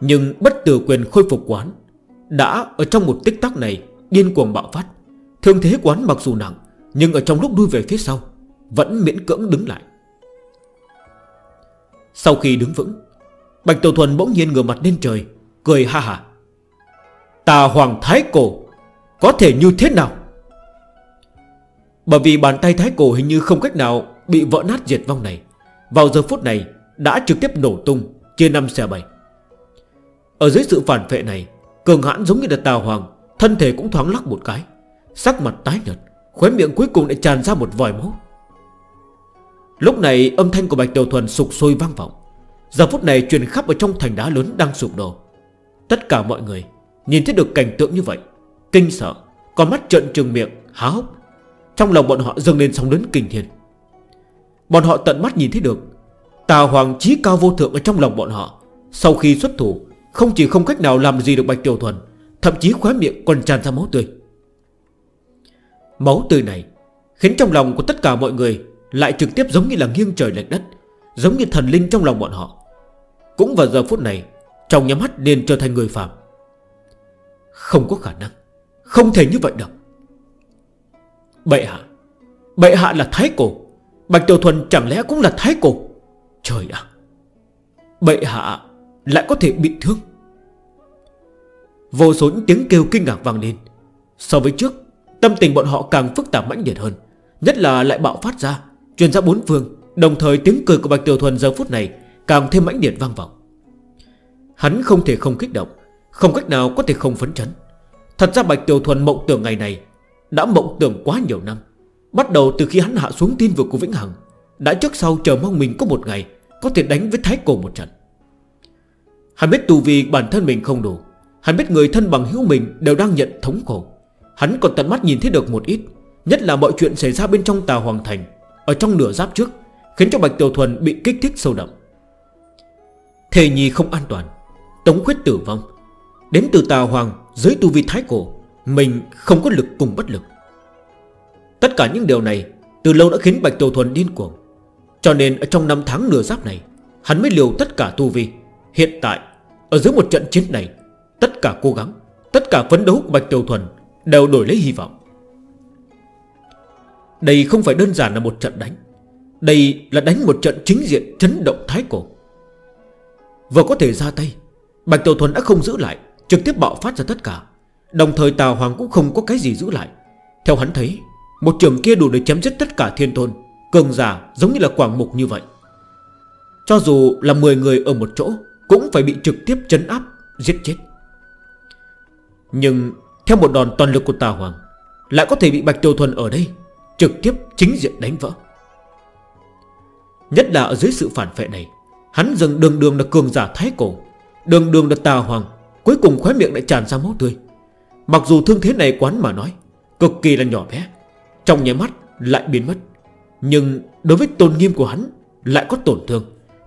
A: Nhưng bất tử quyền khôi phục quán Đã ở trong một tích tắc này Điên cuồng bạo phát. Thương thế quán mặc dù nặng, Nhưng ở trong lúc đuôi về phía sau Vẫn miễn cưỡng đứng lại. Sau khi đứng vững, Bạch Tiểu Thuần bỗng nhiên ngửa mặt lên trời, Cười ha ha Tà Hoàng Thái Cổ, Có thể như thế nào? Bởi vì bàn tay Thái Cổ hình như không cách nào Bị vỡ nát diệt vong này. Vào giờ phút này, đã trực tiếp nổ tung Chia năm xe 7 Ở dưới sự phản vệ này, Cường hãn giống như là tà hoàng, Thân thể cũng thoáng lắc một cái, Sắc mặt tái nhật Khóe miệng cuối cùng lại tràn ra một vòi máu. Lúc này, âm thanh của Bạch Tiểu Thuần sụp sôi vang vọng. Giờ phút này truyền khắp ở trong thành đá lớn đang sụp đổ. Tất cả mọi người Nhìn thấy được cảnh tượng như vậy, Kinh sợ Còn mắt trợn trừng miệng, há hốc. Trong lòng bọn họ dâng lên sóng lớn kinh thiên. Bọn họ tận mắt nhìn thấy được, Tà hoàng trí cao vô thượng ở trong lòng bọn họ. Sau khi xuất thủ, Không chỉ không cách nào làm gì được Bạch Tiểu Thuần, Thậm chí khóe miệng còn tràn ra máu tươi. Máu tươi này Khiến trong lòng của tất cả mọi người Lại trực tiếp giống như là nghiêng trời lệch đất, Giống như thần linh trong lòng bọn họ. Cũng vào giờ phút này, Trong nhắm mắt nên trở thành người phạm Không có khả năng, Không thể như vậy được. Bệ hạ Bệ hạ là thái cổ Bạch Tiểu Thuần chẳng lẽ cũng là thái cổ? Trời ạ! Bệ hạ lại có thể bị thương. Vô số những tiếng kêu kinh ngạc vang lên. So với trước, Tâm tình bọn họ càng phức tạp mãnh liệt hơn, Nhất là lại bạo phát ra, Truyền ra bốn phương, Đồng thời tiếng cười của Bạch Tiểu Thuần giờ phút này Càng thêm mãnh liệt vang vọng. Hắn không thể không kích động, Không cách nào có thể không phấn chấn. Thật ra Bạch Tiểu Thuần mộng tưởng ngày này Đã mộng tưởng quá nhiều năm. Bắt đầu từ khi hắn hạ xuống tin vực của Vĩnh Hằng, Đã trước sau chờ mong mình có một ngày Có thể đánh với Thái Cổ một trận. Hắn biết tù vì bản thân mình không đủ, Hắn biết người thân bằng hữu mình đều đang nhận thống khổ. Hắn còn tận mắt nhìn thấy được một ít, Nhất là mọi chuyện xảy ra bên trong tà hoàng thành, Ở trong nửa giáp trước, Khiến cho Bạch Tiểu Thuần bị kích thích sâu đậm. Thề nhi không an toàn, Tống khuyết tử vong. Đến từ tà hoàng dưới tu vi thái cổ, Mình không có lực cùng bất lực. Tất cả những điều này Từ lâu đã khiến Bạch Tiểu Thuần điên cuồng. Cho nên ở trong năm tháng nửa giáp này, Hắn mới liều tất cả tu vi. Hiện tại, ở dưới một trận chiến này, Tất cả cố gắng, Tất cả phấn đấu của Bạch Tiểu Thuần Đều đổi lấy hy vọng. Đây không phải đơn giản là một trận đánh. Đây là đánh một trận chính diện chấn động thái cổ. Vừa có thể ra tay, Bạch Tiểu Thuần đã không giữ lại, Trực tiếp bạo phát ra tất cả. Đồng thời Tào Hoàng cũng không có cái gì giữ lại. Theo hắn thấy một trường kia đủ để chém giết tất cả thiên tôn. Cường giả giống như là quảng mục như vậy. Cho dù là 10 người ở một chỗ, Cũng phải bị trực tiếp chấn áp, Giết chết. Nhưng theo một đòn toàn lực của Tà Hoàng, Lại có thể bị Bạch Tiêu Thuần ở đây Trực tiếp chính diện đánh vỡ. Nhất là ở dưới sự phản phệ này, Hắn dần đường đường là cường giả thái cổ, Đường đường là Tà Hoàng, Cuối cùng khóe miệng lại tràn ra máu tươi. Mặc dù thương thế này quán mà nói, Cực kỳ là nhỏ bé trong nháy mắt lại biến mất. Nhưng đối với tôn nghiêm của hắn Lại có tổn thương.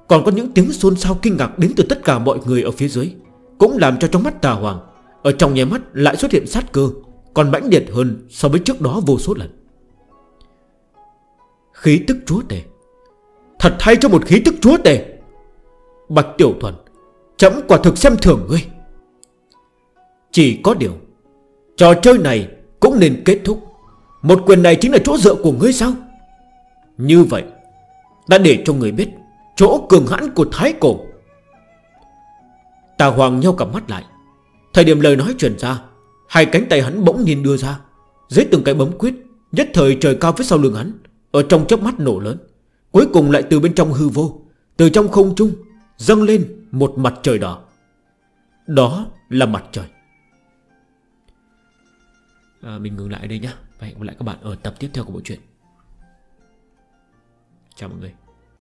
A: Còn có những tiếng xôn xao kinh ngạc đến từ tất cả mọi người ở phía dưới, Cũng làm cho trong mắt tà hoàng, Ở trong nháy mắt lại xuất hiện sát cơ, Còn mãnh liệt hơn so với trước đó vô số lần. Khí tức chúa tể. Thật thay cho một khí tức chúa tể? Bạch Tiểu Thuần, Chấm quả thực xem thường ngươi. Chỉ có điều, Trò chơi này cũng nên kết thúc. Một quyền này chính là chỗ dựa của ngươi sao? Như vậy Đã để cho người biết Chỗ cường hãn của thái cổ. Tà Hoàng nhau cặp mắt lại. Thời điểm lời nói truyền ra Hai cánh tay hắn bỗng nhìn đưa ra Dưới từng cái bấm quyết Nhất thời trời cao phía sau lưng hắn Ở trong chớp mắt nổ lớn. Cuối cùng lại từ bên trong hư vô Từ trong không trung Dâng lên một mặt trời đỏ. Đó là mặt trời. À, Mình ngừng lại đây nhé và hẹn gặp lại các bạn ở tập tiếp theo của bộ truyện. Chào mọi người.